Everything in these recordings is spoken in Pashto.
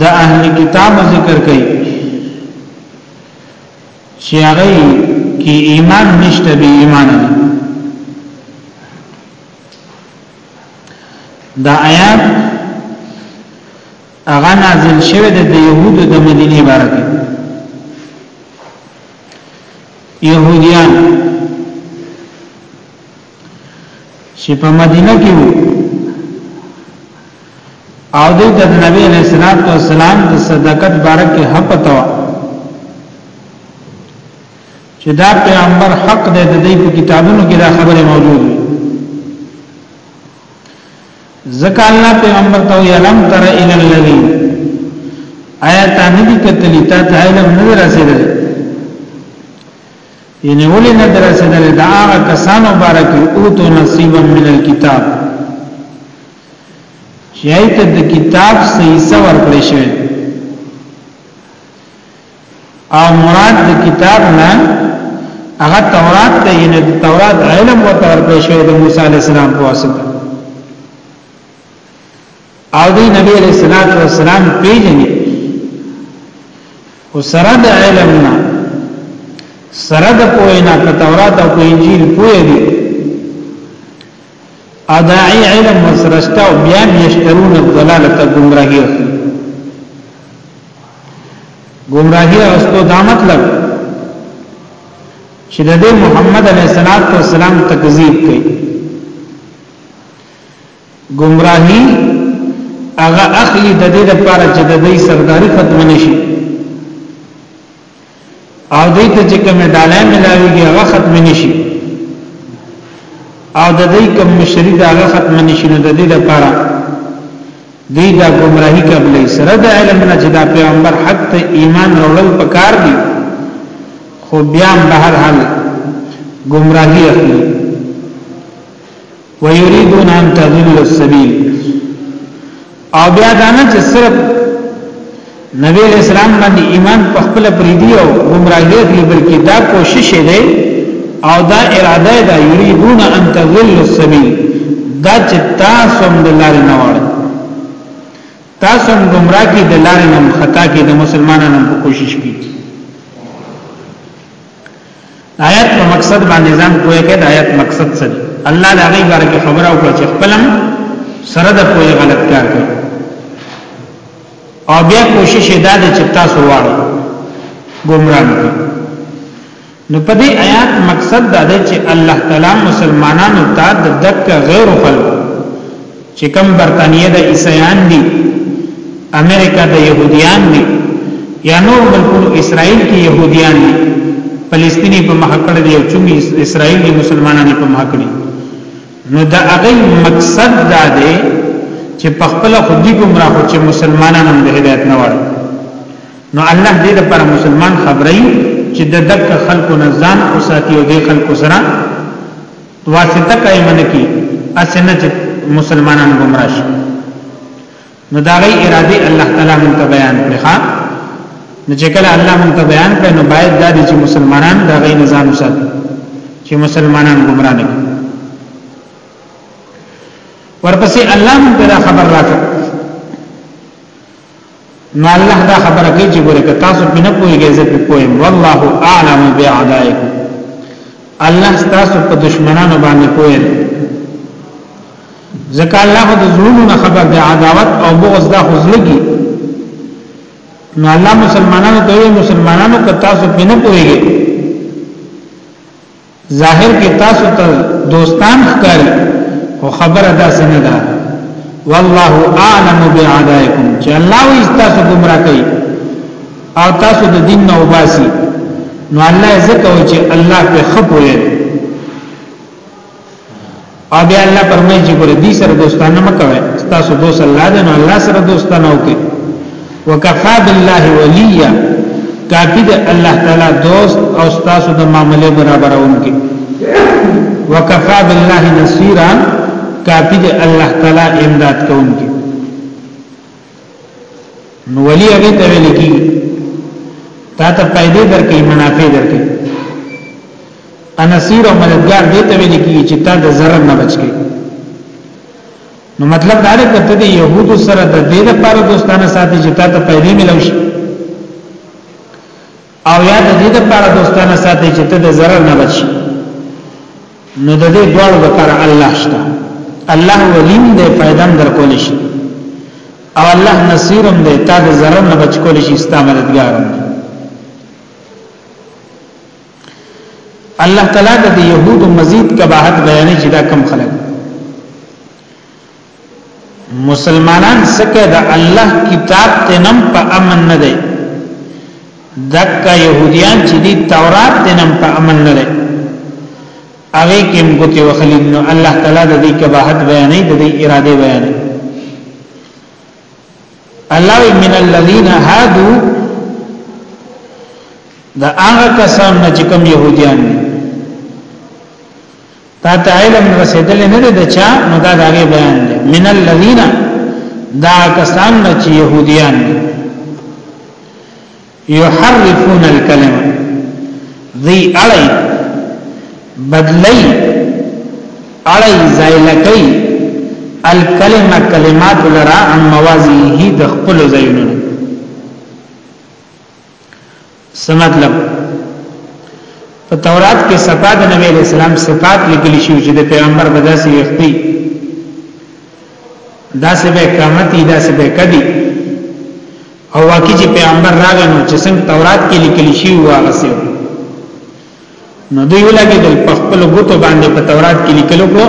د اهل کتاب ذکر کوي چې هغه کې ایمان نشته به ایمان دی دا آیات هغه نازل شوه د يهودو د مدینه بارک يهوديان چې په مدینه کې وو او د نبی علیہ الصلوۃ والسلام د صدقت باره کې حق پتو چې دا پیغمبر حق دی د دې په کتابونو کې دا خبره موجوده زکا الله پیغمبر ته علم تر ال الذی آیات نه دي کتلی تا ته علم نه رسیدل یعنی ولی نه درسیدل دا آغا کسانو بارکی اوتو نصیبا من الكتاب شایت د کتاب سیسا ورکلی شوی او مراد د کتاب نه هغه تورات ته یعنی د تورات علم ورته ورکلی شوی د موسی علی السلام په واسطه او دی نبی علیہ الصلوۃ والسلام پیژني او سره د علم نه سره د پوهینا په تورات او انجیل پوهه دي اداعی علم وسرشتا او بیا یشترون الضلاله گمراهی گمراهی واستو دا مطلب چې د محمد علیه السلام تکذیب کوي گمراهی هغه اخلي د دې لپاره چې د دې سرداری ختم نشي او دې ته چې کوم ډالای ملاويږي هغه ختم نشي او د دې کوم مشری دا هغه ختم نشي نو د دې لپاره دې دا گمراهی قبلې سره د علم نه چې دا پیغمبر حق ته ایمان وروړل پکار دي خو بیا به هر حال گمراهی اخلي ويريدون ان تضل السبيل او بیا دا نه چې صرف نبی اسلام باندې ایمان په خپل پریدي او گمراهی دی بلکې دا کوشش دی او دا اراده ده یریدون ان تضل السبیل دا چې تاسو هم د لارې نه وړئ تاسو هم گمراه کی د لارې نه خطا کی د مسلمانانو په کوشش کی آیات په مقصد باندې ځان پوهه کې د آیات مقصد څه دی الله دا غي باره کې خبره او چې خپلم سره د پوهه غلط کار کوي او بیا کوشش ادا دي چې تاسو واړو ګمراه نه نو په دې آیات مقصد دا دی چې الله تعالی مسلمانانو ته د دک غیر خلق چې کوم برتانیه د عیسایان دي امریکا د يهوديان دي یا نور ملکونو اسرائیل کې يهوديان دي فلسطینی په مخ کړه دي او چومي اسرائیل دي مسلمانانو په مخ کړي نو دا هغه مقصد دا دی چې په خپل خودي ګمراه چې مسلمانانو د هدایت نه وړي نو الله دې د پر مسلمان خبرې چې د دک خلکو نه ځان او ساتي او د خلکو سره واسطه قائم نه کی اسنه چې مسلمانان گمراه شي نو دا غي اراده الله تعالی مونږ ته بیان کړی ها نو چې کله الله مونږ ته بیان کړي نو باید دا دي چې مسلمانان دا غي نظام وساتي چې مسلمانان گمراه نه ورپسې الله مونږ ته خبر راکړه نو الله دا خبره کوي چې ګوره که تاسو په نه پوهیږئ زه په پوهیم والله اعلم باعدائکم الله تاسو په دشمنانو باندې پوهه ځکه الله د زړونو نه خبر دی عداوت او بغض دا خزلګي نو الله مسلمانانو ته مسلمانانو که تاسو په نه پوهیږئ ظاهر کې تاسو ته دوستان ښکاري او خبره داسې نه ده والله اعلم بعدائکم چې الله وي تاسو گمراه کوي او تاسو د دین نه وباسي نو الله زکه وي چې الله په خپوي او بیا الله فرمایي چې ګور دې سره دوستانه مکوي تاسو دوست الله دې نو الله سره دوستانه وکي وکفا بالله ولیا کافی دې الله تعالی دوست او تاسو د معاملې برابر اونکي وکفا بالله نصيرا کافی دې الله تعالی امداد کوونکی نو ولی هغه ته ویل کی تا ته پیدا درکې منافع درکې انصير او مددگار دې ته ویل کی چې تا د zarar نه بچی نو مطلب دا دی کته د يهودو سره د دې لپاره دوستانه ساتي چې تا ته پیدا ملوي او یا د دې لپاره دوستانه ساتي چې ته د zarar نه بچ نو د دې دوړ لپاره الله شته الله ولیم دې فائدم در کول شي او الله نصیرم دې تا د zarar نه بچ کول شي استعمالګارم الله تعالی د يهودو مزید کباحت بیانې چې دا کم خلک مسلمانان سکه د الله کتاب ته نم په امن نه دی دکا يهوديان چې دي تورات ته نم په امن نه دی هغه کې موږ ته وخلی نو الله تعالی د دې کباحت بیانې د دې اراده بیانې الله من الذين هادو دا هغه کسان چې کوم يهوديان دي تا ته علم رسیدل نه دی دچا نو دا داغه بیان دی من الذین دا کسان چې يهوديان يحرفون الكلمه ذی علی بدلی علی زایلکی الکلمه کلمات لرا عن موازیه د خپل زینونو څه مطلب په تورات کې صفات د نبی علیہ السلام صفات لیکل شوی چې د پیغمبر بداسي وختي دا سه به قامتي دا سه به کدي او واقعي چې پیغمبر راغی نو چې څنګه تورات کې لیکل شوی و هغه سه نو دوی ولګي د خپل غوتو باندې په تورات کې لیکلو کو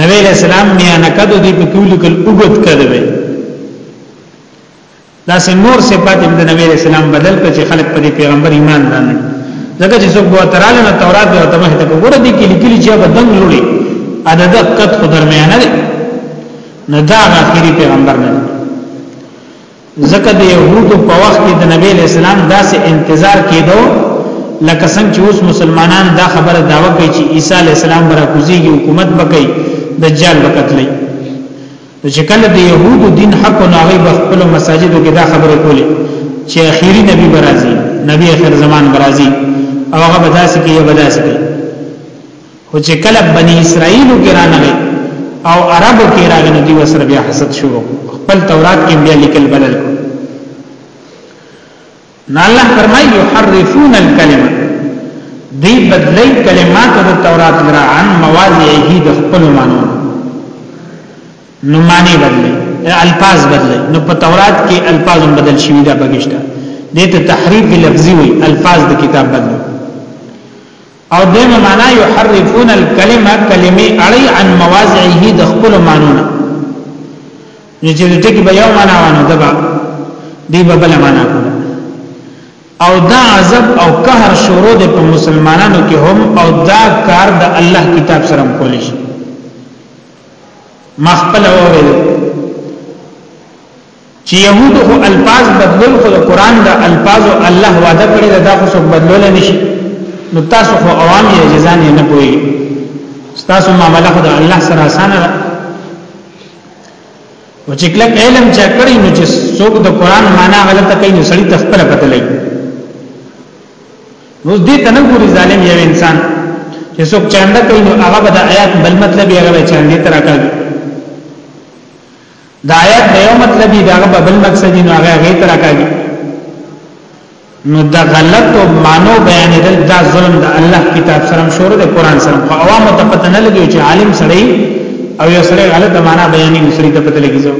نبی علیہ السلام میانه کدو دی په کولو کل اوګت کدوي دا سه نور صفات د نبی علیہ السلام بدل کړ چې خلک په پیغمبر ایمان راوړي ځکه چې څوک به تراله نه تورات به ته مخ ته وګوره دي کې لیکلي چې به دم لوري عدد قد خو درمیانه دي نه دا اخیری پیغمبر نه ځکه د یهودو په وخت کې د نبی علیہ السلام داسې انتظار کېدو لکه څنګه چې اوس مسلمانان دا خبره داوا کوي چې عیسی علیہ السلام برا کوزيږي حکومت وکړي دجال وکړي نو چې کله د يهودو دین حق او ناغي په خپل مساجدو کې دا خبره کولې چې اخیری نبی برازي نبی اخر زمان برازي او هغه بداسي کې بداسي کې خو چې کله بنی اسرائیل کې رانغی او عربو کې راغنه دی وسر بیا حسد شروع خپل تورات کې بیا لیکل بدل کړ نو الله فرمای یحرفون الکلمه دی بدلی کلمات د تورات لرا عن مواضعه د خپل مانو نو معنی بدلی الفاظ بدلی نو په تورات کې الفاظ بدل شوی دا بغشتہ دته تحریف لفظی وی الفاظ د کتاب بدلی او دیمه معنا یحرفون الکلمه کلمه اړی عن مواضعه د خپل مانونه نو چې د ټکی به یو معنا ونه دبا دی به بل معنا او دا عذاب او قهر شروع د په مسلمانانو کې هم او دا کار د الله کتاب سره کولی شي مخبل اوره چی یهودو خو الفاظ بدلول خو د قران د الفاظو الله وعده کړی دا خو څوک بدلول نشي نو تاسو خو عوام یې جزان نه پوي تاسو معاملې خو د الله سره اسانه ده او چې کله علم چا کړی نو چې څوک د قران معنا غلطه کوي نو سړی تخپل پته لګي نو دې ته نه ګوري ظالم یو انسان چې څوک چاندا کوي نو هغه به د آیات بل مطلب یې هغه چاندې تر راکړي دا آیات به یو مطلب دی دا به بل مقصد دی نو هغه هغه تر راکاږي نو دا غلط او مانو بیان دل دا ظلم د الله کتاب سره شروع د قران سره خو عوامو ته پته نه لګي چې عالم سړی او یو سړی غلط معنا بیانې مسری ته پته لګي زو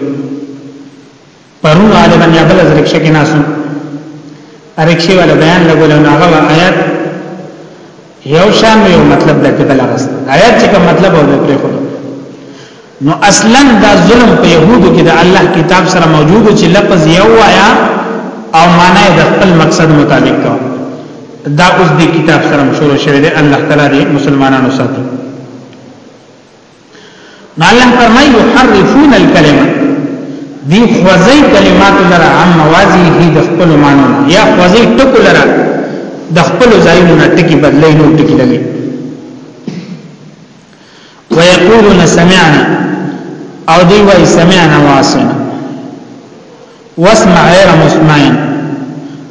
پرون عالم نه بل ذکر شکه ناسو ارکشي ولا بیان لګول نو هغه آیات یو شان یو مطلب د قبل راست آیات چې کوم مطلب او د پرې خو نو اصلا دا ظلم په يهودو کې د الله کتاب سره موجود چې لفظ یو آیا او معنی د خپل مقصد مطابق کا دا اوس د کتاب سره شروع شوی دی الله تعالی دې مسلمانانو ساتي نو الله فرمای یحرفون الکلمه دی خوځي کلمات لره عن موازیه د خپل معنی یا خوځي ټکو لره د خپل ځایونو نه ټکی بدلې نو ټکی لګي ويقولون سمعنا او دی وای سمعنا واسنا واسمع غیر مسمعين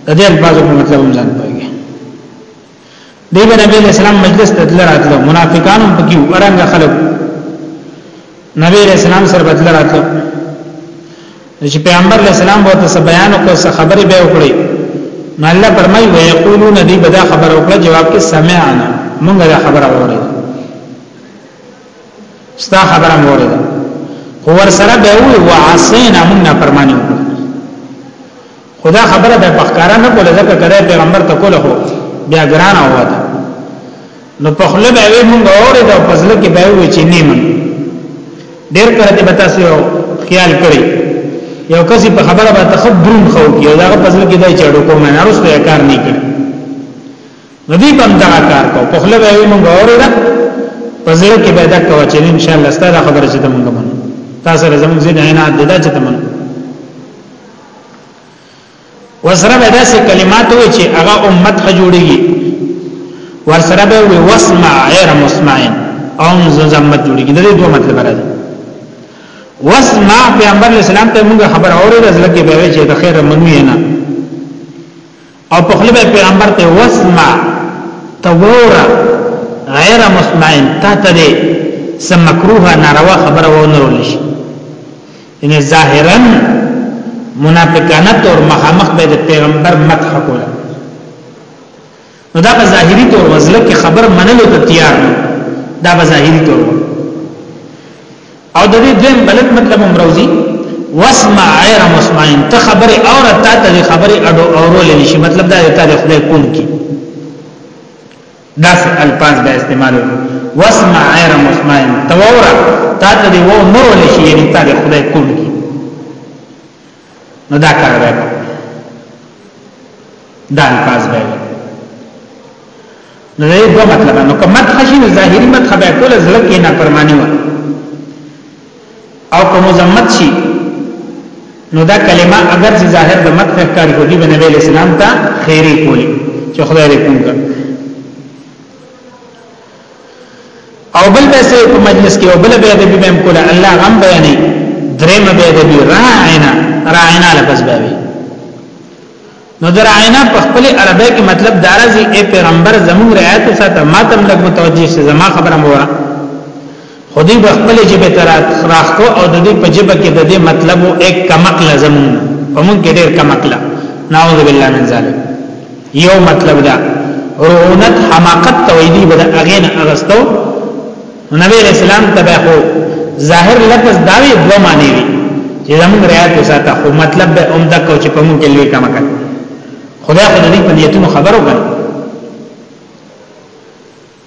د دې الفاظو په مطلب هم ځان دی به نبی علیہ السلام مجلس ته دل راتلو منافقان هم پکې ورنګ خلک نبی علیہ السلام سره بدل راتلو چې پیغمبر علیہ السلام وو ته بیان او څه خبرې به وکړي نو الله فرمای وي یقولون دی به دا خبر وکړه جواب کې سمعنا مونږ دا خبر اوري ستا خبر اوري هو ور سره به وي وعصینا مونږ نه فرمانی وکړه خدا خبره ده په ښکارا نه کوله ځکه کړه پیغمبر ته کوله خو بیا ګران هوا ده نو په خله به وی مونږ اورې دا پزله کې به وی چې نیمه ډیر کړه ته بتا سو خیال کړی یو کسي په خبره به تخب درون خو کې دا پزله کې دای چړو کوم نه رسته کار نه کړ نو دې بم دا کار کو په خله به وی مونږ اورې دا پزله کې به دا کوي چې ان شاء الله ستاسو خبره چې مونږ تاسو زموږ زین عینات ددا چې تمن وسره به داسې کلمات وي چې هغه امت ښه جوړيږي ورسره به وي واسمع غیر مسمعين او زمت جوړيږي د دې دوه مطلب راځي واسمع پیغمبر اسلام ته موږ خبر اوري د ځلکه به وي چې د خیر منوي نه او په خپل پیغمبر ته وسمع تور غیر مسمعين تا ته دې سم مکروه ناروا خبره و نه ولش ان ظاهرا منافقانه تور مخامخ به د پیغمبر مدح کوله نو دا په ظاهري تور وزله کې خبر منلو ته تیار نه دا په ظاهري تور او د دې دویم غلط مطلب هم راوځي واسمع غیر مسمعين ته خبره او رتا ته خبره اډو اورول نشي مطلب دا ته د خدای کون کی داس الفاظ به استعمال واسمع غیر مسمعين تو اورا تا ته دی و نور نشي یعنی ته د خدای کون کی نو دا کار به دا الفاظ به نو دا یو مطلب نو کوم مدح شي ظاهري مدح به کول زړه کې نه پرمانی و او کوم مزمت شي نو دا کلمه اگر چې ظاهر د مدح کار کوي به نبی اسلام ته خیری کولی چې خدای دې کوم او بل به سه په مجلس کې او بل به ادبی به کوله الله غم بیانې درېمه به ادبی راعینا راعینا لفظ به وي نو در عینا په خپل عربی کې مطلب دارځي اے پیغمبر زموږ رعایت ساته ماتم لګ متوجي سه زما خبره مو خودی به خپل جبه تر راخو او د دې په جبه کې د دې مطلب او یک کمک لازم ومن کې ډېر کمک لا نعوذ بالله من ذلک یو مطلب دا رونت حماقت تویدی بدا اغین اغستو نبی علیہ السلام تبع خو ظاهر لفظ داوی دو معنی وی چې زموږ رعایت وساته خو مطلب به عمدہ کو چې په موږ کې لوی کمک خدای خو دې په نیتونو خبرو کړ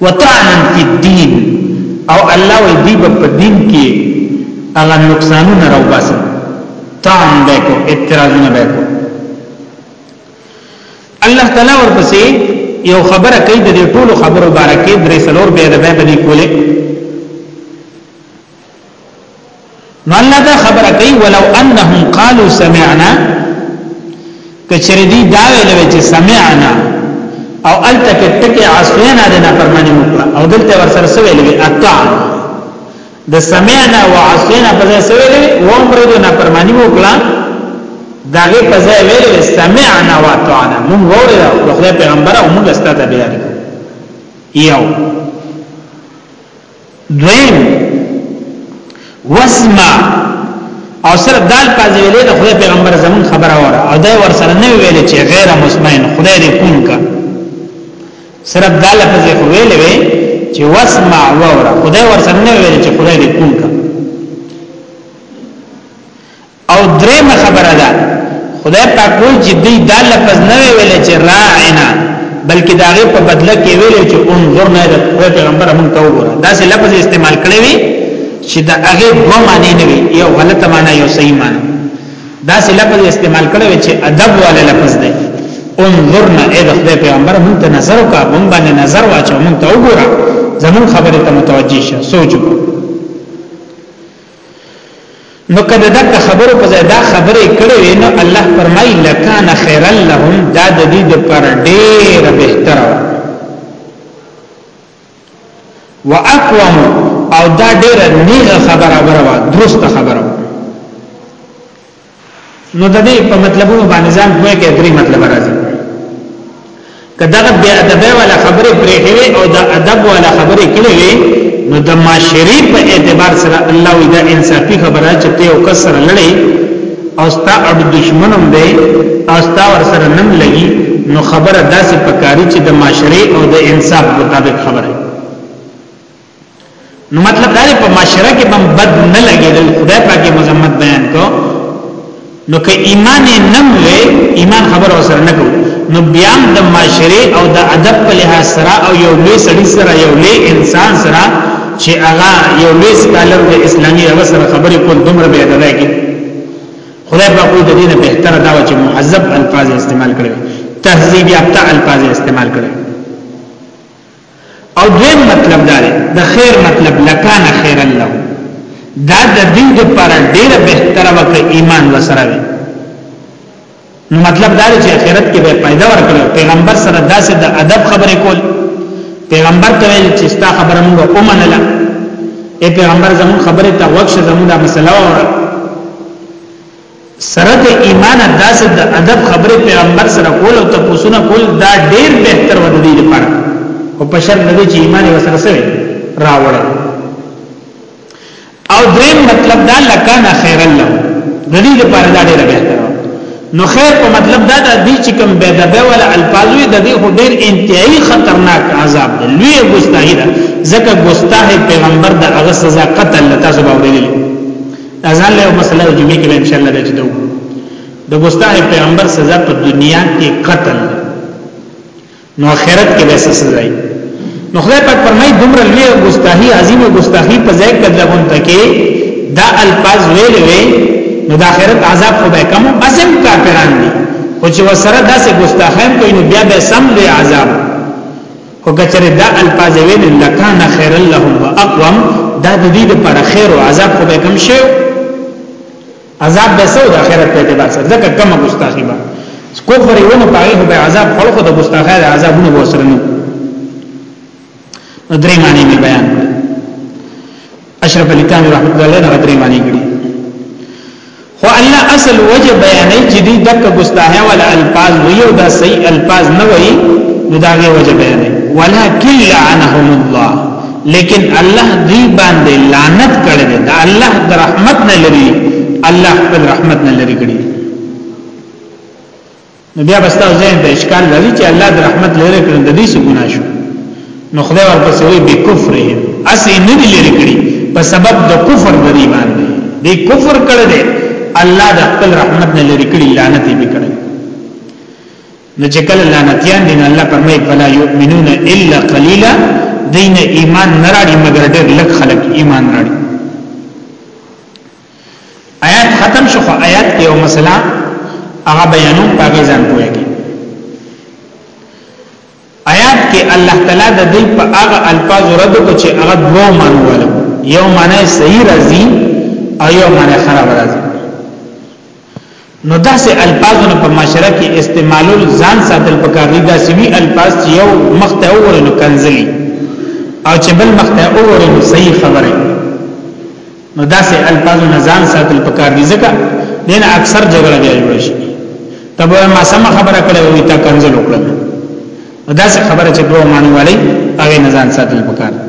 وطعنا فی الدین او الله وی دی په دین کې هغه نقصانونه راوباسي طعن به کو اعتراضونه به کو الله تعالی ورپسې یو خبره کوي د ټولو خبرو بارکه درې سلور به د به بني کوله نو الله دا خبره کوي ولو انهم قالوا سمعنا کچری دی دا ویل چې سمعنا او التک تک عصینا د نافرمانی وکړه او دلته ورسره سویل وی اطاع د سمعنا و عصینا په ځای سویل وی و امر د نافرمانی وکړه داغه په ځای ویل وی سمعنا و اطعنا مونږ وره د خدای پیغمبر او مونږ ستاسو بیان یو دویم واسمع او سر دال پاز ویلې د خدای پیغمبر زمون خبره وره او دا ور سره نه ویلې چې غیر مسمعين خدای دې کون کا سر دال پاز ویلې وی چې واسمع وره خدای ور سره نه ویلې چې خدای دې کون کا او درېمه خبره ده خدای پاک وایي چې دوی دا لفظ نه ویل چې راعنا بلکې دا غي په بدله کې ویل چې انظرنا د پیغمبر مونږ ته وګوره دا سه لفظ استعمال کړی وي چې دا هغه دوه معنی نه وي یو غلطه معنی یو صحیح معنی دا سه لفظ استعمال کړی وي چې ادب والے لفظ دی انظرنا اې د خدای پیغمبر مونږ ته نظر وکړه مونږ باندې نظر واچو مونږ ته وګوره زمون خبره ته متوجي شه سوچ وکړه نو کله دا خبرو په ځای دا خبره کړې وي نو الله فرمایي لکان خیر لهم دا د دې پر ډېر بهتر و اقوم او دا ډېر نیغه خبره بروا درست خبره نو د دې په مطلبونو باندې ځان کوی کې درې مطلب راځي کداغه بیا ادب ولا خبره پرې کوي او د ادب ولا خبره کړي وي نو د معاشري په اعتبار سره الله وی دا انصافي خبره چې ته او کسر لړې او ستا اړ دشمنم دی او ستا ور سره نن لګي نو خبره داسې پکاري چې د معاشري او د انصاف مطابق خبره نو مطلب دا دی په معاشره کې بم بد نه لګیدل خدای پاکي مذمت بیان کو نو که ایمان نه وي ایمان خبر اوسر نه کو نو بیا د معاشره او د ادب په لحاظ سره او یو لوی سړي سره یو لوی انسان سره چې هغه یو لوی سکالر د اسلامي هغه سره خبرې کول دومره به ادا کی خدای په کوئی د دې نه بهتره دا چې مهذب الفاظ استعمال کړي تهذیب یافته الفاظ استعمال کړي او دویم مطلب دا دی د خیر مطلب لکان خیر الله دا د دې لپاره ډیر بهتره وکړي ایمان وسره وي نو مطلب دا دی چې آخرت کې به پیدا ورکړي پیغمبر سره داسې د ادب خبرې کول پیغمبر ته ویل چې ستا خبره موږ ومنله اے پیغمبر زمون خبره ته وښه زمون دا مسله وره سره د ایمان داسې د ادب خبرې پیغمبر سره کول او تپوسونه کول دا ډیر بهتر و د دې لپاره او په شرط د چې ایمان یې وسره سوی راوړ او دریم مطلب دا لکان خیر الله د دې لپاره دا ډیر بهتر نو خیر په مطلب دا د دې چې کوم به د به ولا الفاظوي د دې هو ډیر انتهایی خطرناک عذاب دی لوی ګستاهی ده ځکه ګستاه پیغمبر د هغه سزا قتل تاسو باور لرئ اذان له مسله او جمعې کې ان شاء الله د جدو د ګستاخ پیغمبر سزا په دنیا کې قتل نو آخرت کې به سزا وي نو خدای پاک فرمایي دومره لوی ګستاخی عظیم ګستاخی په ځای کې دغون تکي دا الفاظ ویل وی نو د آخرت عذاب خو به کم اسم کافران دي او چې وسره داسې ګستاخی کوي نو بیا به سم لوی عذاب خو کچره دا الفاظ ویل لکان خیر لهم واقوم دا د دې لپاره خیر او عذاب خو به کم شي عذاب به سو د اخرت په اعتبار سره ځکه کم ګستاخی به کفر یو نه پاره به عذاب خلق د ګستاخی د عذابونو وسره نه درې معنی بیان اشرف علی تانی رحمت الله علیه هغه درې معنی کړي خو الله اصل وجه بیانې چې دې دک ګستاهه ولا الفاظ ویو دا صحیح الفاظ نه وی نو دا غي وجه بیانې ولکن لعنهم الله لیکن الله دې باندې لعنت کړی دی دا الله د رحمت نه لري الله خپل رحمت نه لري کړی نو بیا بستا ذهن ته اشکال راځي چې الله د رحمت لري کړن د دې څه ګناه شو نو خدای ورپسې وي به کفر اسی نه لري کړی په سبب د کفر د دی باندې دی کفر کړی دی الله د خپل رحمت نه لري کړی لعنت یې وکړي نو چې کله لعنتيان دي الله پرمای فلا يؤمنون الا قليلا دین ایمان نراړي مگر ډېر لږ خلک ایمان راړي آیات ختم شو خو آیات کې یو مسله هغه بیانو پاګې ځان کویږي آیات کې الله تعالی د دې په هغه الفاظ رد کو چې هغه دوه معنی ول یو معنی صحیح راځي او یو معنی خراب راځي نو داسې الفاظونه په معاشره کې استعمالول ځان ساتل پکار دي داسې وی الفاظ چې یو مخته اوري نو کنزلي او چې بل مخته اوري نو صحیح خبره نو داسې الفاظونه ځان ساتل پکار دي ځکه دین اکثر جګړه بیا جوړ شي تبو ما سم خبره کړې وي تا کنزل وکړم داسې خبره چې دوه معنی والی هغه نه ځان ساتل پکار دي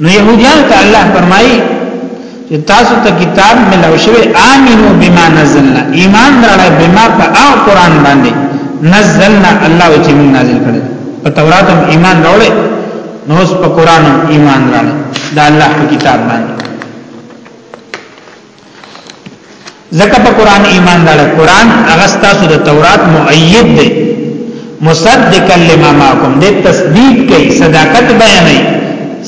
نو يهوديان ته الله فرمایي چې تاسو ته کتاب ملو شوی امنو بما نزلنا ایمان راړی بما په او قران باندې نزلنا الله چې موږ نازل کړی په تورات هم ایمان راوړی نو اوس په قران هم ایمان راړی دا الله په کتاب باندې ځکه په قران ایمان دار قران هغه ستاسو د تورات مؤید دی مصدقا لما معكم د تصدیق کوي صداقت بیانوي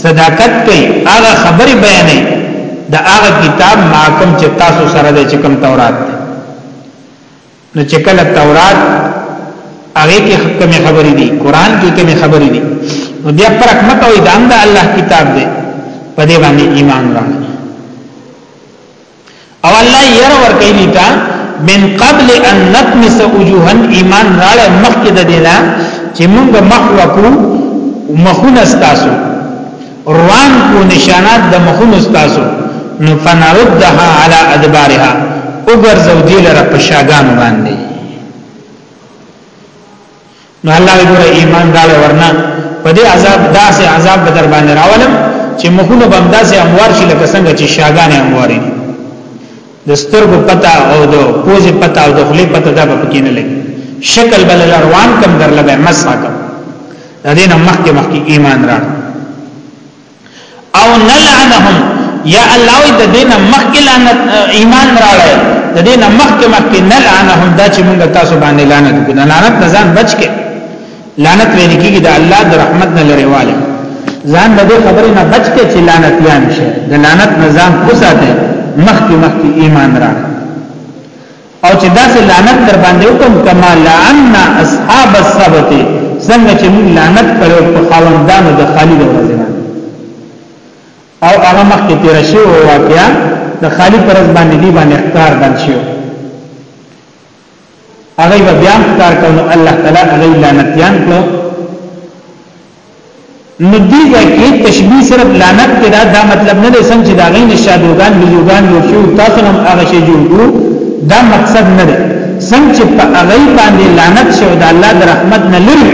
صداقت کوي هغه خبره بیانوي د هغه کتاب معكم چې تاسو سره د چکم تورات دی نو چې کله تورات هغه کې حکم خبرې دي قران کې کوم خبرې دي نو بیا فرق مکوئ دا هم د الله کتاب دی په دې باندې ایمان راوړئ او الله ير ور کوي دیتا من قبل ان نطمس وجوها ایمان راړه مخکې د دینا چې موږ مخ وکړو مخونه ستاسو روان کو نشانات د مخونو ستاسو نو فنردها علی ادبارها وګرځو دی لره په شاګانو باندې نو الله ګوره ایمان دار ورنه په دې عذاب داسې عذاب به در باندې راولم چې مخونه بم داسې اموار شي لکه څنګه چې شاګانې اموارې د سترګو پتا او د پوزې پتا او د خلی پتا دا به پکې نه لګي شکل بل روان کم در لبه مسح کم دا دین مخکې مخکې ایمان را او نلعنهم یا الله د دین مخکې لعنت ایمان راړی د دین مخکې مخکې نلعنهم دا چې موږ تاسو باندې لعنت وکړو لعنت ځان بچ کې لعنت ویل کیږي د الله د رحمت نه لري والي ځان د خبرې نه بچ کې چې لعنت یان شي د لعنت نظام وساته مخکې مخکې ایمان را او چې داسې لعنت در باندې وکم کما لعن اصحاب السبت څنګه چې موږ لعنت کړو په خاوندانو د خالد ورځې او هغه مخکې تیر شي او واقعیا د خالد پر ځبان دی باندې اختار بند شي هغه به بیا کار کولو الله تعالی هغه لعنتيان کړو نو دې کې تشبيه صرف لعنت کې دا, دا مطلب نه لسم چې دا غي نشادوغان بيوغان جوړ شو تاسو هم هغه شی جوړ کړو دا مقصد نه دی څنګه چې په هغه باندې لعنت شو دا الله د رحمت نه لري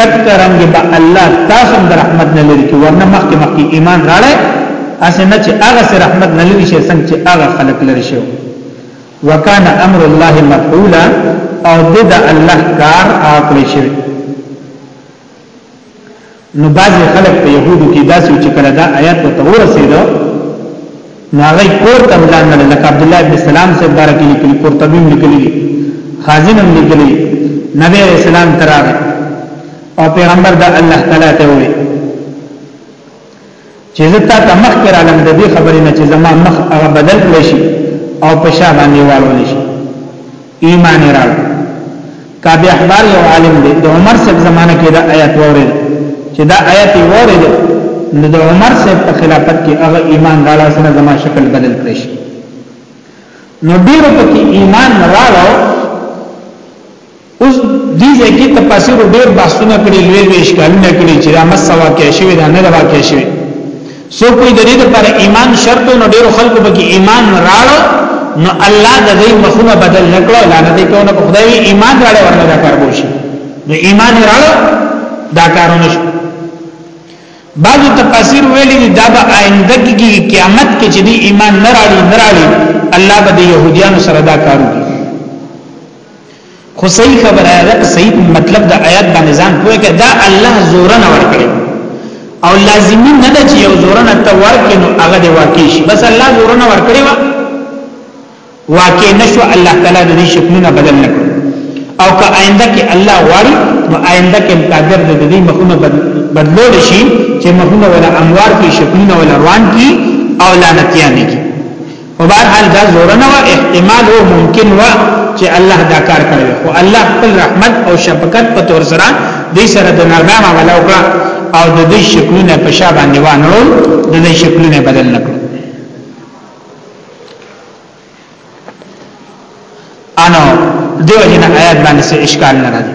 دکته رنګ به الله تاسو د رحمت نه لري کې ورنه مخکې مخکې ایمان راړې اسنه چې هغه سره رحمت نه لري شي څنګه چې هغه خلق لري شي وکان امر الله مفعولا او د الله کار اکړی شوی نو بعض خلک په يهودو کې داسې چې کړه دا آیات ته تور رسیدو نو هغه کور ته ملان نه لکه عبد الله بن سلام سے بارک لیکلی قرطبی لیکلی خازن هم لیکلی نبی اسلام تراغه او پیغمبر دا الله تعالی ته وی چې زه تا ته مخ کې رالم د دې خبرې نه چې زما مخ هغه بدل کړی شي او په شا باندې واړول شي ایمان راړ کعب احبار یو عالم دی د عمر صاحب زمانه کې دا آیت وره چې دا آیت وره دی نو د عمر صاحب په خلافت کې هغه ایمان راړل سره زما شکل بدل کړی شي نو ډیرو پکې ایمان راړو اوس دې ځکه تفاسیر ډېر بحثونه کړي لوی لوی اشکالونه کړي چې دا مس واقع شوی دا نه واقع شوی سو کوئی د دې لپاره ایمان شرط نو ډېر خلکو به کې ایمان راړو نو الله د دې مخونه بدل نکړو لعنت یې کوو نو خدای ایمان راړو ورنه دا کار وشي نو ایمان راړو دا کارونه شي بعضو تفاسیر ویلی دی دا با آئنده کی قیامت کې چې دی ایمان نراړي نراړي الله به د يهوديانو سره دا کارو کوي خو صحیح خبره ده صحیح مطلب د آیات باندې ځان پوهه کړه دا الله زور نه ورکړي او لازمی نه ده چې یو زور نه ته ورکړي نو هغه دی واقع شي بس الله زور نه ورکړي وا واقع نشو الله تعالی د دې شکلونه بدل نه کړ او که آینده کې الله غواړي نو آینده کې قادر د دې مخونه بدلول شي چې مخونه ولا انوار کې شکلونه ولا روان کې او لعنتیان کې په بهر حال دا زورنه و احتمال او ممکن و چې الله دا کار کړی خو الله خپل رحمت او شفقت په تور سره دې سره د نرمه معاملې وکړه او د دې شکلونه په شا باندې وانړو د دې شکلونه بدل نکړو انو دیو جن آیات باندې څه اشکال نه راځي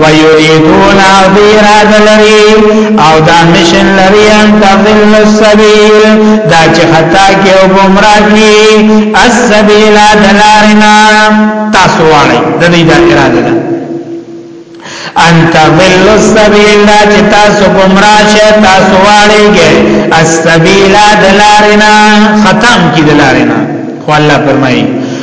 ويريدون او دی اراده لري او دا مشن لري ان تضل السبيل دا چې خطا کې او گمراه کی السبيل دلارنا تاسو واړی د دې دا اراده ده ان تضل السبيل دا چې تاسو گمراه شئ تاسو واړیږئ السبيل دلارنا ختم کی دلارنا خو الله فرمایي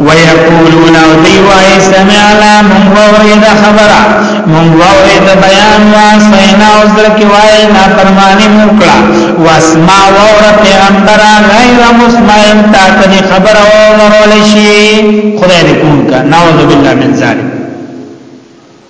ويقولون او دی وای سمعنا من وورد خبره من وورد بیان واسینا او ذکر وای نا فرمانی موکړه واسمع وور پیغمبر غیر مسمعن تا ته خبره وورول شي خدای دې کون کا نعوذ بالله من ذلک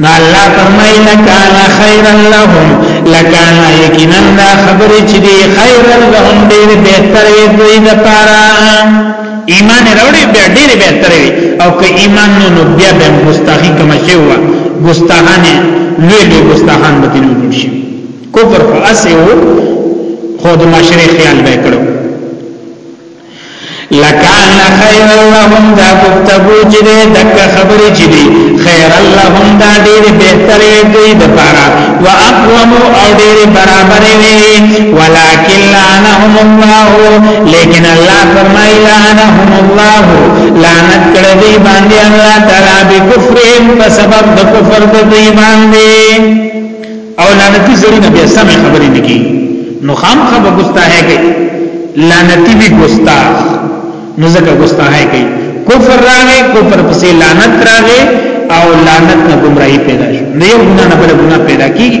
نو الله فرمای لکان خیرا لهم لکان یقینا دا خبر چې دی خیرا لهم ډیر بهتر وي دوی د پاره ایمان راوړي بیا ډیر بهتر وي او که ایمان نو نو بیا به مستحقی کما شي وا ګستاهان لوی لوی ګستاهان به دینو جوړ شي کفر خو اسه خود معاشره خیال به کړو لکان خیر اللهم دا گفتگو چی دے دکا خبری چی دی خیر اللهم دا دیر بہتر دوی دپارا و اقومو او دیر برابر وی ولیکن لعنهم اللہ لیکن اللہ فرمائی لعنهم اللہ لعنت کردی باندی اللہ تعالی بکفرهم پسبب دکفر دوی باندی او لعنتی زړی نه بیا سمې خبرې نه کی نو خام خا به ګستاه کوي لعنتی وی ګستاه نو ځکه ګستاه کوي کفر راغې کفر پسې لعنت راغې او لعنت نه گمراهي پیدا شو نو یو ګناه نه بل ګناه پیدا کیږي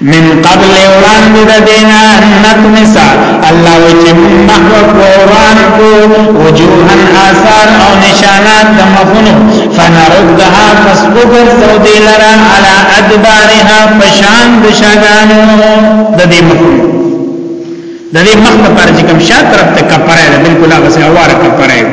من قبل وړاندې د دینا نتمسا الله وی چې مون محو قرآن کو وجوهن آثار او نشانات د مخونو فنردها پس وګرځو دی لرا علا ادبارها پشان د شاګانو د دې مخونو د دې مخ په پر چې کوم شا طرف ته کپره ده بالکل هغه سه اواره کپره ده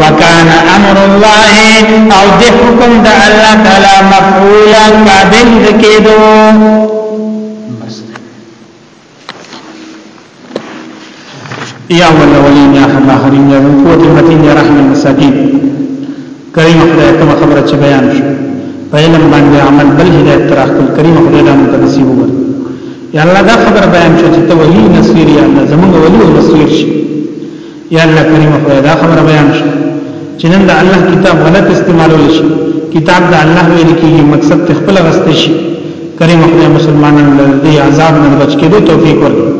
وکان امر الله او د حکم د الله تعالی مفعولا قابل کېدو یا ولولین یا حما حریم یا قوت المتین یا رحم المساکین کریم خدای کوم خبره چې بیان شو په علم باندې عمل بل هدایت تر خپل کریم خدای د متنسیب وګر یا الله دا خبر بیان شو چې ته ولی نصير یا الله زمونږ ولی او نصير شي یا الله کریم خو دا خبره بیان شي چې نن د الله کتاب غلط استعمالول شي کتاب د الله ویل کېږي مقصد ته خپل غسته شي کریم خو مسلمانانو له دې عذاب نه بچ کېدو توفیق ورکړي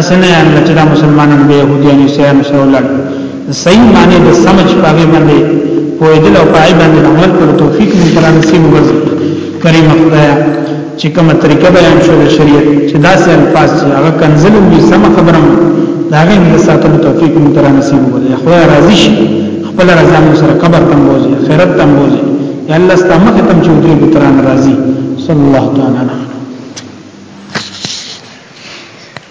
اسنه الله چې دا مسلمانان به يهوديان سيان شولل صحیح معنی د سمج پاګې باندې پوهېدل او پای باندې عمل کولو توفیق مو پر نصیب وګرځي کریم خدایا چې کومه طریقه بیان شو د شریعت چې داسې الفاظ چې هغه کنزل وي سم خبره مو دا غي د ساتلو توفیق مو تر نصیب وي خو راضي شي خپل رضا مو سره قبر تم بوزي آخرت تم بوزي یا الله ستامه تم چې دوی به تر ناراضي صلی الله تعالی علیه